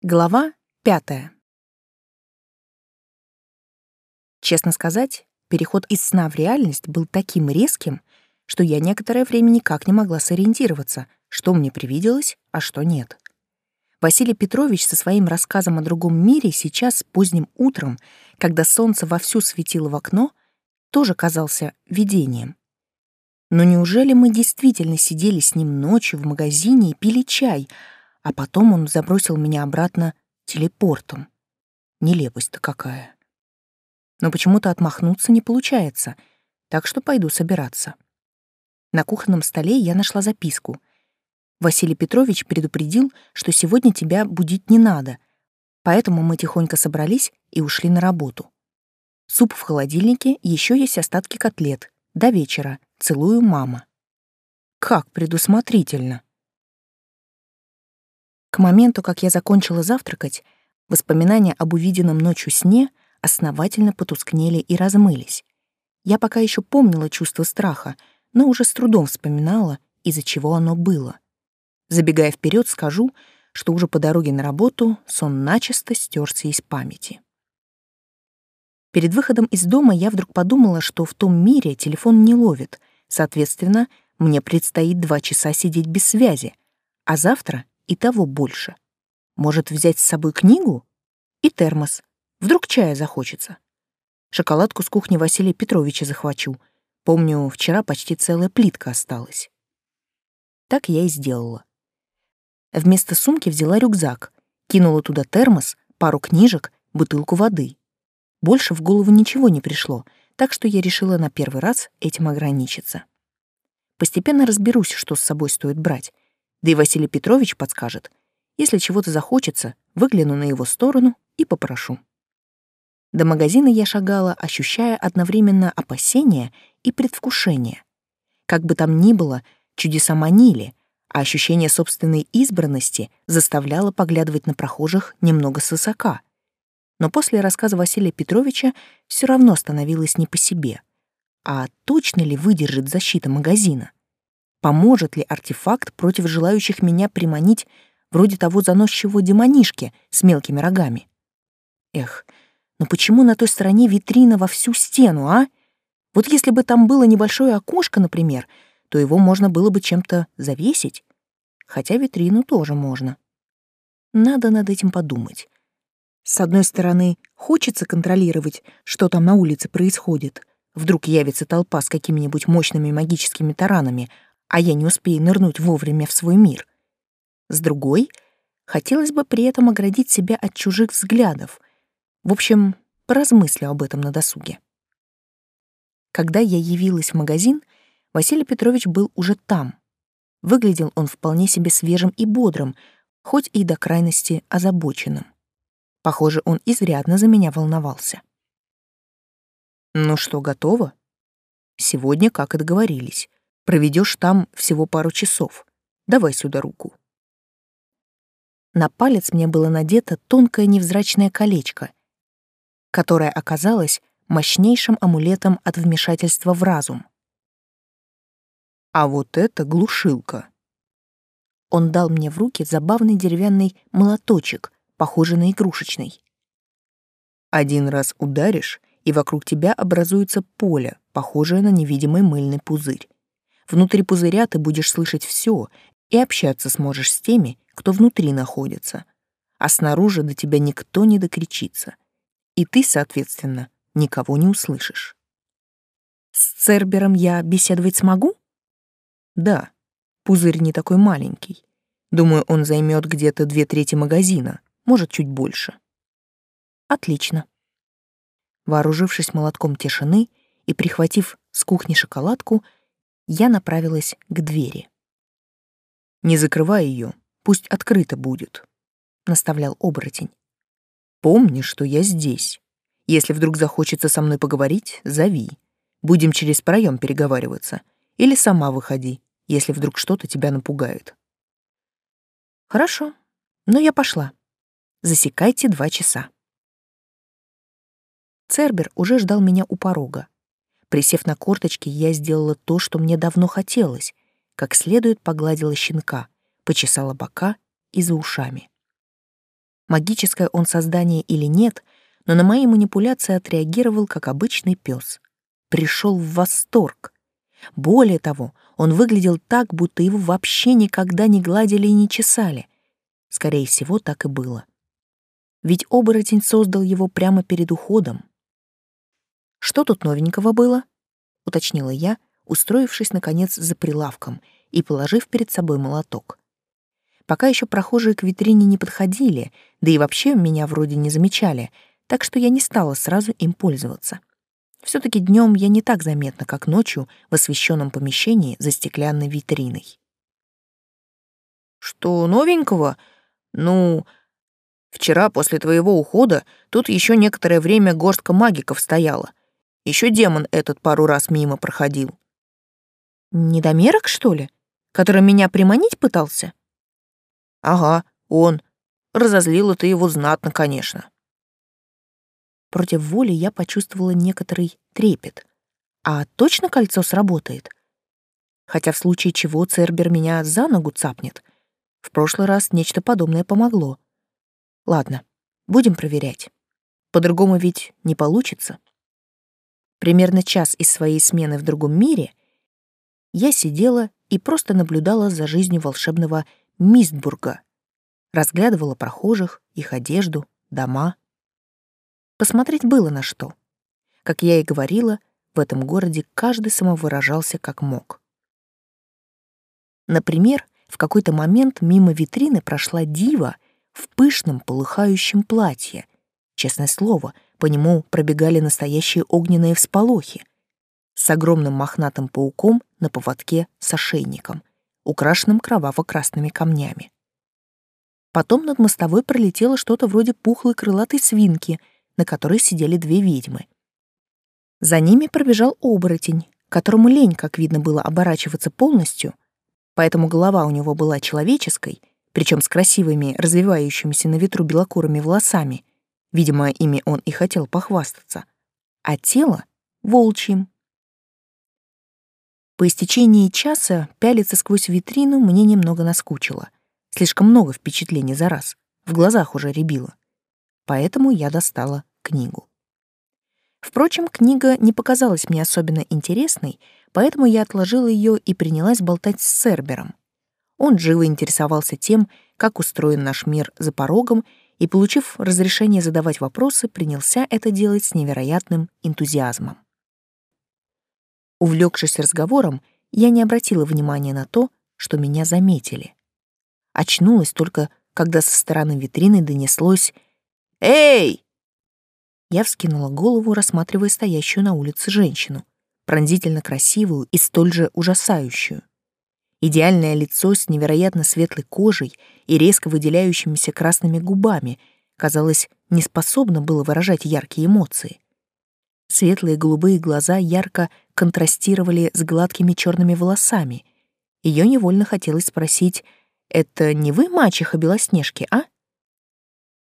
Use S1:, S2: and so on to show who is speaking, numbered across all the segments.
S1: Глава пятая. Честно сказать, переход из сна в реальность был таким резким, что я некоторое время никак не могла сориентироваться, что мне привиделось, а что нет. Василий Петрович со своим рассказом о другом мире сейчас поздним утром, когда солнце вовсю светило в окно, тоже казался видением. Но неужели мы действительно сидели с ним ночью в магазине и пили чай — а потом он забросил меня обратно телепортом. Нелепость-то какая. Но почему-то отмахнуться не получается, так что пойду собираться. На кухонном столе я нашла записку. Василий Петрович предупредил, что сегодня тебя будить не надо, поэтому мы тихонько собрались и ушли на работу. Суп в холодильнике, еще есть остатки котлет. До вечера. Целую, мама. Как предусмотрительно. К моменту, как я закончила завтракать, воспоминания об увиденном ночью сне основательно потускнели и размылись. Я пока еще помнила чувство страха, но уже с трудом вспоминала, из-за чего оно было. Забегая вперед, скажу, что уже по дороге на работу сон начисто стерся из памяти. Перед выходом из дома я вдруг подумала, что в том мире телефон не ловит, соответственно, мне предстоит два часа сидеть без связи, а завтра и того больше. Может, взять с собой книгу? И термос. Вдруг чая захочется. Шоколадку с кухни Василия Петровича захвачу. Помню, вчера почти целая плитка осталась. Так я и сделала. Вместо сумки взяла рюкзак, кинула туда термос, пару книжек, бутылку воды. Больше в голову ничего не пришло, так что я решила на первый раз этим ограничиться. Постепенно разберусь, что с собой стоит брать, да и Василий Петрович подскажет. Если чего-то захочется, выгляну на его сторону и попрошу. До магазина я шагала, ощущая одновременно опасение и предвкушение. Как бы там ни было, чудеса манили, а ощущение собственной избранности заставляло поглядывать на прохожих немного свысока. Но после рассказа Василия Петровича все равно становилось не по себе. А точно ли выдержит защита магазина? Поможет ли артефакт против желающих меня приманить вроде того заносчивого демонишки с мелкими рогами? Эх, но почему на той стороне витрина во всю стену, а? Вот если бы там было небольшое окошко, например, то его можно было бы чем-то завесить. Хотя витрину тоже можно. Надо над этим подумать. С одной стороны, хочется контролировать, что там на улице происходит. Вдруг явится толпа с какими-нибудь мощными магическими таранами, а я не успею нырнуть вовремя в свой мир. С другой, хотелось бы при этом оградить себя от чужих взглядов. В общем, поразмыслю об этом на досуге. Когда я явилась в магазин, Василий Петрович был уже там. Выглядел он вполне себе свежим и бодрым, хоть и до крайности озабоченным. Похоже, он изрядно за меня волновался. «Ну что, готово?» «Сегодня, как и договорились, Проведешь там всего пару часов. Давай сюда руку. На палец мне было надето тонкое невзрачное колечко, которое оказалось мощнейшим амулетом от вмешательства в разум. А вот это глушилка. Он дал мне в руки забавный деревянный молоточек, похожий на игрушечный. Один раз ударишь, и вокруг тебя образуется поле, похожее на невидимый мыльный пузырь. Внутри пузыря ты будешь слышать все и общаться сможешь с теми, кто внутри находится. А снаружи до тебя никто не докричится. И ты, соответственно, никого не услышишь. С Цербером я беседовать смогу? Да, пузырь не такой маленький. Думаю, он займет где-то две трети магазина, может, чуть больше. Отлично. Вооружившись молотком тишины и прихватив с кухни шоколадку, я направилась к двери. «Не закрывай ее, пусть открыто будет», — наставлял оборотень. «Помни, что я здесь. Если вдруг захочется со мной поговорить, зови. Будем через проем переговариваться. Или сама выходи, если вдруг что-то тебя напугает». «Хорошо, но я пошла. Засекайте два часа». Цербер уже ждал меня у порога. Присев на корточки, я сделала то, что мне давно хотелось, как следует погладила щенка, почесала бока и за ушами. Магическое он создание или нет, но на мои манипуляции отреагировал как обычный пес. Пришел в восторг. Более того, он выглядел так, будто его вообще никогда не гладили и не чесали. Скорее всего, так и было. Ведь оборотень создал его прямо перед уходом. «Что тут новенького было?» — уточнила я, устроившись, наконец, за прилавком и положив перед собой молоток. Пока еще прохожие к витрине не подходили, да и вообще меня вроде не замечали, так что я не стала сразу им пользоваться. все таки днем я не так заметна, как ночью в освещенном помещении за стеклянной витриной.
S2: «Что новенького? Ну, вчера после твоего ухода тут еще некоторое время горстка магиков стояла. Еще демон этот пару раз мимо проходил».
S1: «Недомерок, что ли? Который меня приманить пытался?»
S2: Ага, он. Разозлила ты его знатно, конечно.
S1: Против воли я почувствовала некоторый трепет. А точно кольцо сработает? Хотя в случае чего Цербер меня за ногу цапнет. В прошлый раз нечто подобное помогло. Ладно, будем проверять. По-другому ведь не получится. Примерно час из своей смены в другом мире я сидела и просто наблюдала за жизнью волшебного Мистбурга. Разглядывала прохожих, их одежду, дома. Посмотреть было на что. Как я и говорила, в этом городе каждый самовыражался как мог. Например, в какой-то момент мимо витрины прошла дива в пышном полыхающем платье. Честное слово, по нему пробегали настоящие огненные всполохи. С огромным мохнатым пауком на поводке с ошейником украшенным кроваво-красными камнями. Потом над мостовой пролетело что-то вроде пухлой крылатой свинки, на которой сидели две ведьмы. За ними пробежал оборотень, которому лень, как видно было, оборачиваться полностью, поэтому голова у него была человеческой, причем с красивыми, развивающимися на ветру белокурыми волосами, видимо, ими он и хотел похвастаться, а тело — волчьим. По истечении часа пялиться сквозь витрину мне немного наскучило. Слишком много впечатлений за раз. В глазах уже рябило. Поэтому я достала книгу. Впрочем, книга не показалась мне особенно интересной, поэтому я отложила ее и принялась болтать с Сербером. Он живо интересовался тем, как устроен наш мир за порогом, и, получив разрешение задавать вопросы, принялся это делать с невероятным энтузиазмом. Увлекшись разговором, я не обратила внимания на то, что меня заметили. Очнулась только, когда со стороны витрины донеслось «Эй!». Я вскинула голову, рассматривая стоящую на улице женщину, пронзительно красивую и столь же ужасающую. Идеальное лицо с невероятно светлой кожей и резко выделяющимися красными губами, казалось, не способно было выражать яркие эмоции. Светлые голубые глаза ярко контрастировали с гладкими черными волосами. Ее невольно хотелось спросить, «Это не вы мачеха Белоснежки, а?»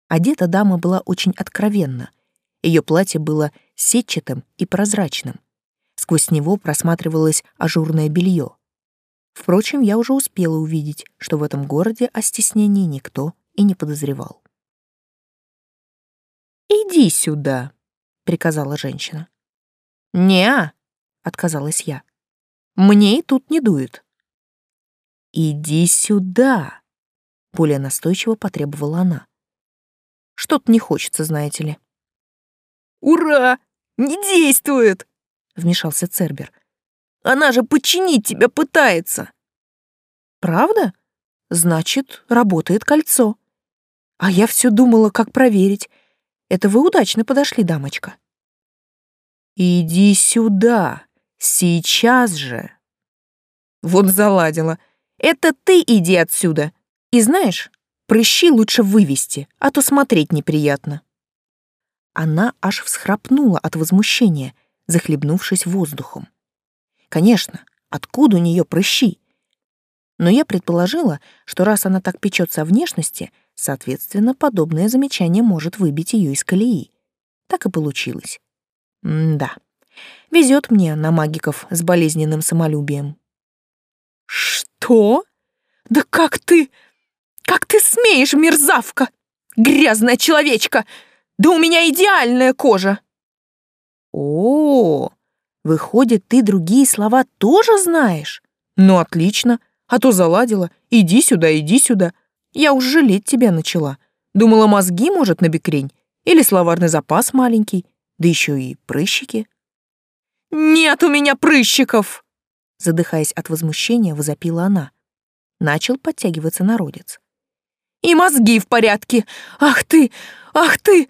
S1: Одета дама была очень откровенна. Ее платье было сетчатым и прозрачным. Сквозь него просматривалось ажурное белье. Впрочем, я уже успела увидеть, что в этом городе о стеснении никто и не подозревал. «Иди сюда», — приказала женщина. «Не-а», отказалась я. «Мне и тут не дует». «Иди сюда», — более настойчиво потребовала она. «Что-то не хочется, знаете ли».
S2: «Ура! Не действует!» — вмешался Цербер. «Она же подчинить тебя пытается!»
S1: «Правда? Значит, работает кольцо. А я все думала, как проверить. Это вы удачно подошли, дамочка. Иди сюда, сейчас же. Вот заладила. Это ты иди отсюда. И знаешь, прыщи лучше вывести, а то смотреть неприятно. Она аж всхрапнула от возмущения, захлебнувшись воздухом. Конечно, откуда у нее прыщи? Но я предположила, что раз она так печется о внешности — Соответственно, подобное замечание может выбить ее из колеи. Так и получилось. М да. Везет мне на магиков с болезненным самолюбием.
S2: Что? Да как ты? Как ты смеешь, мерзавка?
S1: Грязная человечка! Да у меня идеальная кожа!» «О, выходит, ты другие слова тоже знаешь? Ну, отлично, а то заладила. Иди сюда, иди сюда. Я уж жалеть тебя начала. Думала, мозги, может, на бекрень? Или словарный запас маленький? Да еще и прыщики». «Нет у меня прыщиков!» Задыхаясь от возмущения, возопила она. Начал подтягиваться народец. «И мозги в порядке! Ах ты! Ах ты!»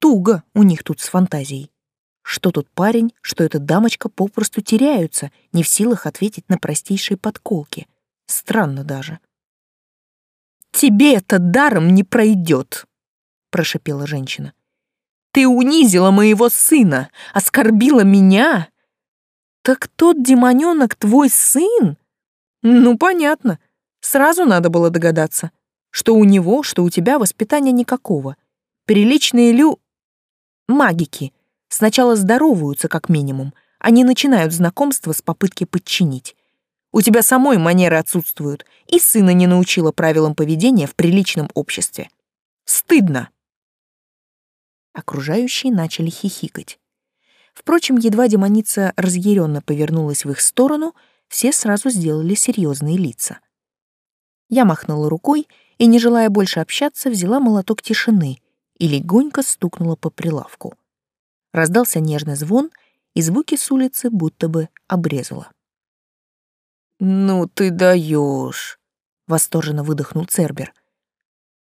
S1: Туго у них тут с фантазией. Что тут парень, что эта дамочка попросту теряются, не в силах ответить на простейшие подколки. Странно даже. «Тебе это даром не пройдет», — прошипела женщина. Ты унизила моего сына, оскорбила меня. Так тот демонёнок твой сын? Ну, понятно. Сразу надо было догадаться, что у него, что у тебя воспитания никакого. Приличные лю... магики сначала здороваются, как минимум, они начинают знакомство с попытки подчинить. У тебя самой манеры отсутствуют, и сына не научила правилам поведения в приличном обществе. Стыдно. Окружающие начали хихикать. Впрочем, едва демоница разъяренно повернулась в их сторону, все сразу сделали серьезные лица. Я махнула рукой и, не желая больше общаться, взяла молоток тишины и легонько стукнула по прилавку. Раздался нежный звон, и звуки с улицы будто бы обрезала. «Ну ты даешь!» — восторженно выдохнул Цербер.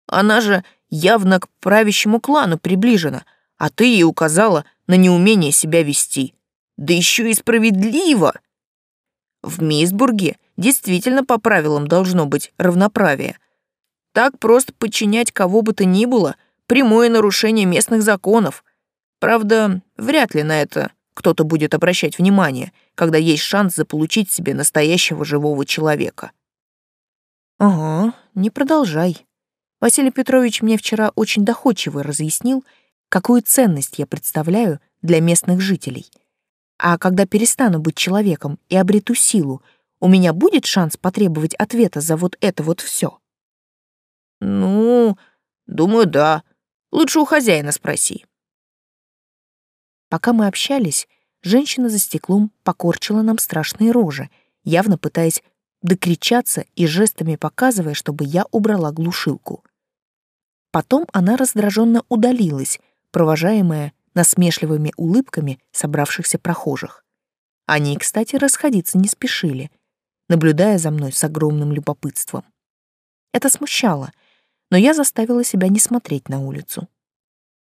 S1: «Она же явно к правящему клану приближена, а ты ей указала на неумение себя вести. Да еще и справедливо. В Мисбурге действительно по правилам должно быть равноправие. Так просто подчинять кого бы то ни было — прямое нарушение местных законов. Правда, вряд ли на это кто-то будет обращать внимание, когда есть шанс заполучить себе настоящего живого человека. Ага, не продолжай. Василий Петрович мне вчера очень доходчиво разъяснил, какую ценность я представляю для местных жителей. А когда перестану быть человеком и обрету силу, у меня будет шанс потребовать ответа за вот это вот все. Ну, думаю, да. Лучше у хозяина спроси. Пока мы общались, женщина за стеклом покорчила нам страшные рожи, явно пытаясь докричаться и жестами показывая, чтобы я убрала глушилку. Потом она раздраженно удалилась, провожаемая насмешливыми улыбками собравшихся прохожих. Они, кстати, расходиться не спешили, наблюдая за мной с огромным любопытством. Это смущало, но я заставила себя не смотреть на улицу.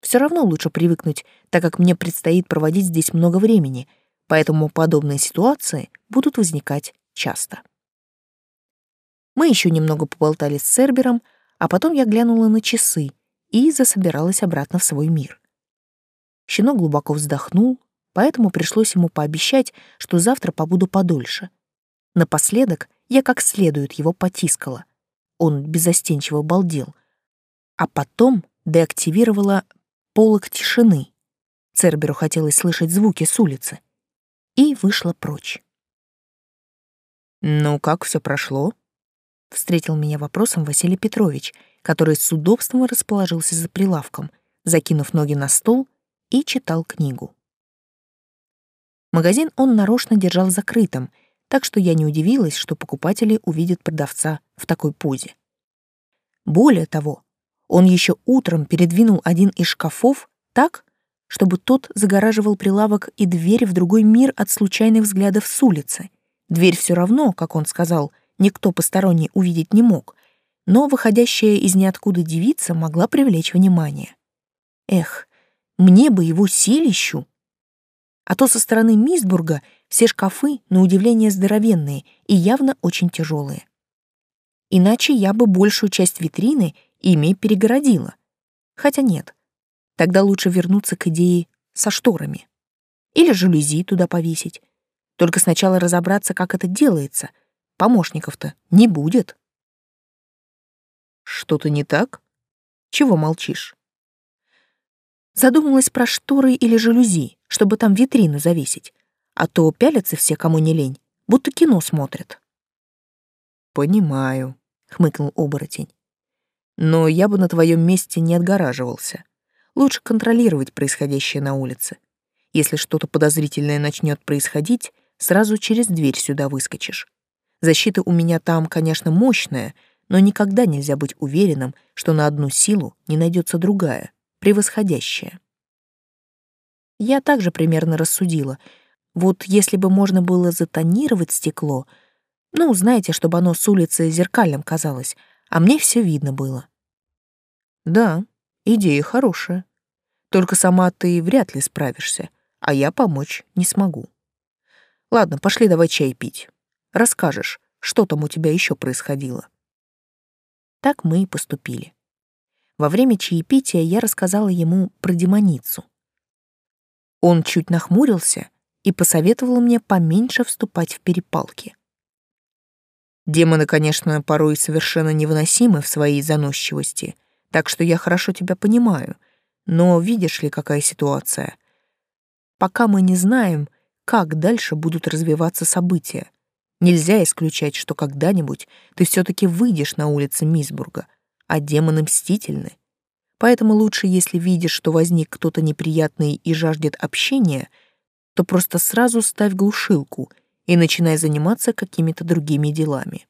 S1: Все равно лучше привыкнуть, так как мне предстоит проводить здесь много времени, поэтому подобные ситуации будут возникать часто. Мы еще немного поболтали с Цербером, а потом я глянула на часы и засобиралась обратно в свой мир. Щенок глубоко вздохнул, поэтому пришлось ему пообещать, что завтра побуду подольше. Напоследок я как следует его потискала. Он безостенчиво балдел. А потом деактивировала полок тишины. Церберу хотелось слышать звуки с улицы. И вышла прочь. «Ну, как все прошло?» Встретил меня вопросом Василий Петрович, который с удобством расположился за прилавком, закинув ноги на стол и читал книгу. Магазин он нарочно держал закрытым, так что я не удивилась, что покупатели увидят продавца в такой позе. Более того, он еще утром передвинул один из шкафов так, чтобы тот загораживал прилавок и дверь в другой мир от случайных взглядов с улицы. Дверь все равно, как он сказал, никто посторонний увидеть не мог, но выходящая из ниоткуда девица могла привлечь внимание. Эх, мне бы его селищу. А то со стороны Мисбурга все шкафы, на удивление, здоровенные и явно очень тяжелые. Иначе я бы большую часть витрины ими перегородила. Хотя нет, тогда лучше вернуться к идее со шторами. Или жалюзи туда повесить. Только сначала разобраться, как это делается. Помощников-то не будет. Что-то не так? Чего молчишь? Задумалась про шторы или жалюзи, чтобы там витрину завесить. А то пялятся все, кому не лень, будто кино смотрят. «Понимаю», — хмыкнул оборотень.
S2: Но я бы на твоем месте не отгораживался. Лучше контролировать происходящее на улице. Если что-то подозрительное начнет происходить, сразу через дверь сюда выскочишь. Защита у меня там, конечно, мощная, но никогда нельзя быть уверенным, что на одну силу не найдется другая, превосходящая. Я также примерно рассудила. Вот если бы можно было затонировать стекло, ну, знаете, чтобы оно с улицы зеркальным казалось, а мне все видно было. Да, идея хорошая. Только сама ты вряд ли справишься, а я помочь не смогу. Ладно, пошли давай чай пить. Расскажешь, что там у тебя еще происходило. Так мы и поступили. Во время чаепития я рассказала ему про демоницу. Он чуть нахмурился и посоветовал мне поменьше вступать в перепалки. Демоны, конечно, порой совершенно невыносимы в своей заносчивости, так что я хорошо тебя понимаю, но видишь ли, какая ситуация? Пока мы не знаем, как дальше будут развиваться события, Нельзя исключать, что когда-нибудь ты все-таки выйдешь на улицы Мисбурга, а демоны мстительны. Поэтому лучше, если видишь, что возник кто-то неприятный и жаждет общения, то просто сразу ставь глушилку и начинай заниматься какими-то другими делами.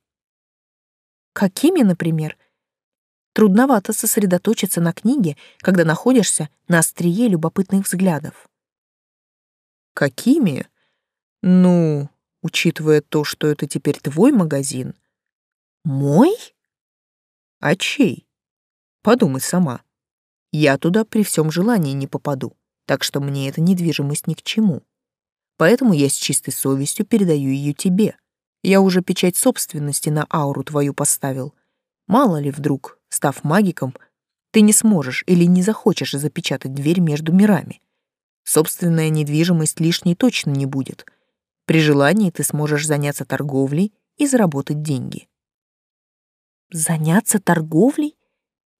S2: Какими, например? Трудновато сосредоточиться на книге, когда находишься на острие любопытных взглядов. Какими? Ну, учитывая то, что это теперь твой магазин. Мой? А чей? Подумай сама. Я туда при всем желании не попаду, так что мне эта недвижимость ни к чему. Поэтому я с чистой совестью передаю ее тебе. Я уже печать собственности на ауру твою поставил. Мало ли вдруг, став магиком, ты не сможешь или не захочешь запечатать дверь между мирами. Собственная недвижимость лишней точно не будет — при желании ты сможешь заняться торговлей и заработать деньги. Заняться торговлей?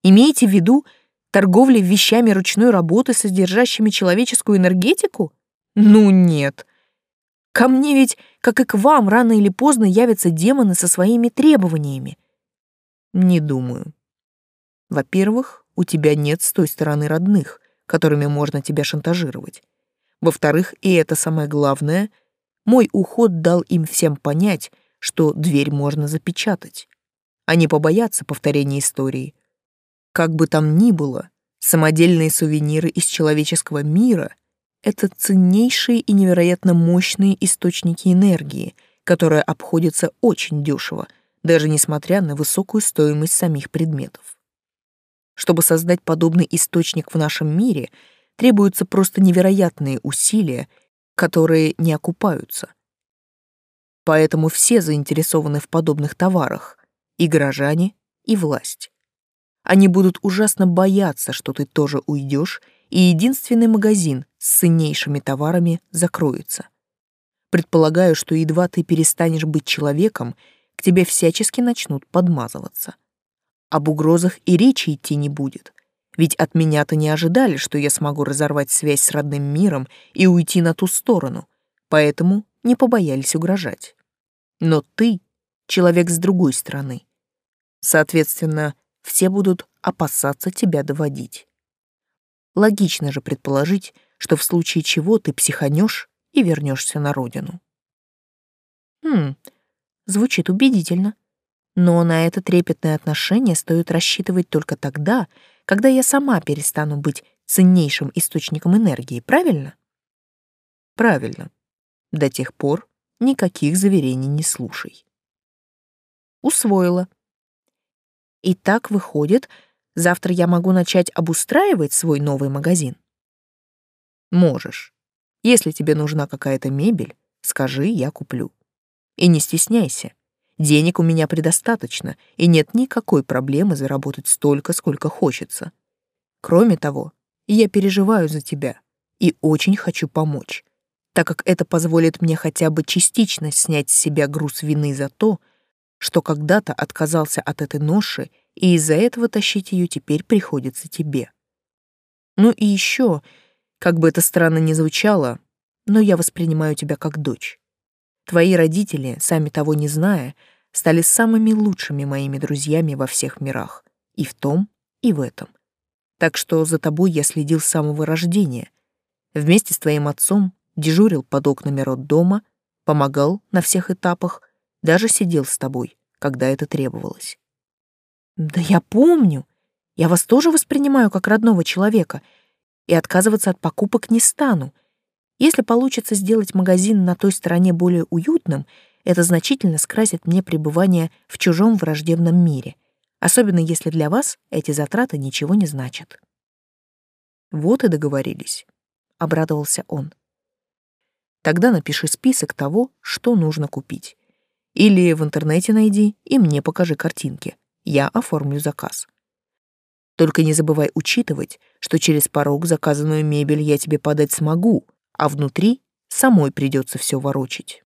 S2: Имеете в виду торговлей вещами ручной работы, содержащими человеческую энергетику? Ну нет. Ко мне ведь, как и к вам, рано или поздно явятся демоны со своими требованиями. Не думаю. Во-первых, у тебя нет с той стороны родных, которыми можно тебя шантажировать. Во-вторых, и это самое главное — мой уход дал им всем понять, что дверь можно запечатать. Они побоятся повторения истории. Как бы там ни было, самодельные сувениры из человеческого мира — это ценнейшие и невероятно мощные источники энергии, которые обходятся очень дешево, даже несмотря на высокую стоимость самих предметов. Чтобы создать подобный источник в нашем мире, требуются просто невероятные усилия которые не окупаются. Поэтому все заинтересованы в подобных товарах, и горожане, и власть. Они будут ужасно бояться, что ты тоже уйдешь, и единственный магазин с ценнейшими товарами закроется. Предполагаю, что едва ты перестанешь быть человеком, к тебе всячески начнут подмазываться. Об угрозах и речи идти не будет, ведь от меня-то не ожидали, что я смогу разорвать связь с родным миром и уйти на ту сторону, поэтому не побоялись угрожать. Но ты — человек с другой стороны. Соответственно, все будут опасаться тебя доводить. Логично же предположить, что в случае чего ты психанешь и вернешься на родину. Хм, звучит убедительно. Но на это трепетное отношение стоит рассчитывать только тогда, когда я сама перестану быть ценнейшим источником энергии, правильно? Правильно. До тех пор никаких заверений не слушай. Усвоила. И так выходит, завтра я могу начать обустраивать свой новый магазин? Можешь. Если тебе нужна какая-то мебель, скажи, я куплю. И не стесняйся. Денег у меня предостаточно, и нет никакой проблемы заработать столько, сколько хочется. Кроме того, я переживаю за тебя и очень хочу помочь, так как это позволит мне хотя бы частично снять с себя груз вины за то, что когда-то отказался от этой ноши, и из-за этого тащить ее теперь приходится тебе. Ну и еще, как бы это странно ни звучало, но я воспринимаю тебя как дочь. Твои родители, сами того не зная, стали самыми лучшими моими друзьями во всех мирах,
S1: И в том, и в этом. Так что за тобой я следил с самого рождения. Вместе с твоим отцом дежурил под окнами роддома, помогал на всех этапах, даже сидел с тобой, когда это требовалось.
S2: Да я помню. Я вас тоже воспринимаю как родного человека и отказываться от покупок не стану. Если получится сделать магазин на той стороне более уютным, это значительно скрасит мне пребывание в чужом враждебном мире, особенно если для вас эти затраты ничего не значат.
S1: Вот и договорились, обрадовался он. Тогда напиши список того, что нужно купить. Или в интернете найди и мне покажи картинки. Я оформлю заказ. Только не забывай учитывать, что через порог заказанную мебель я тебе подать смогу, а внутри самой придется все ворочить.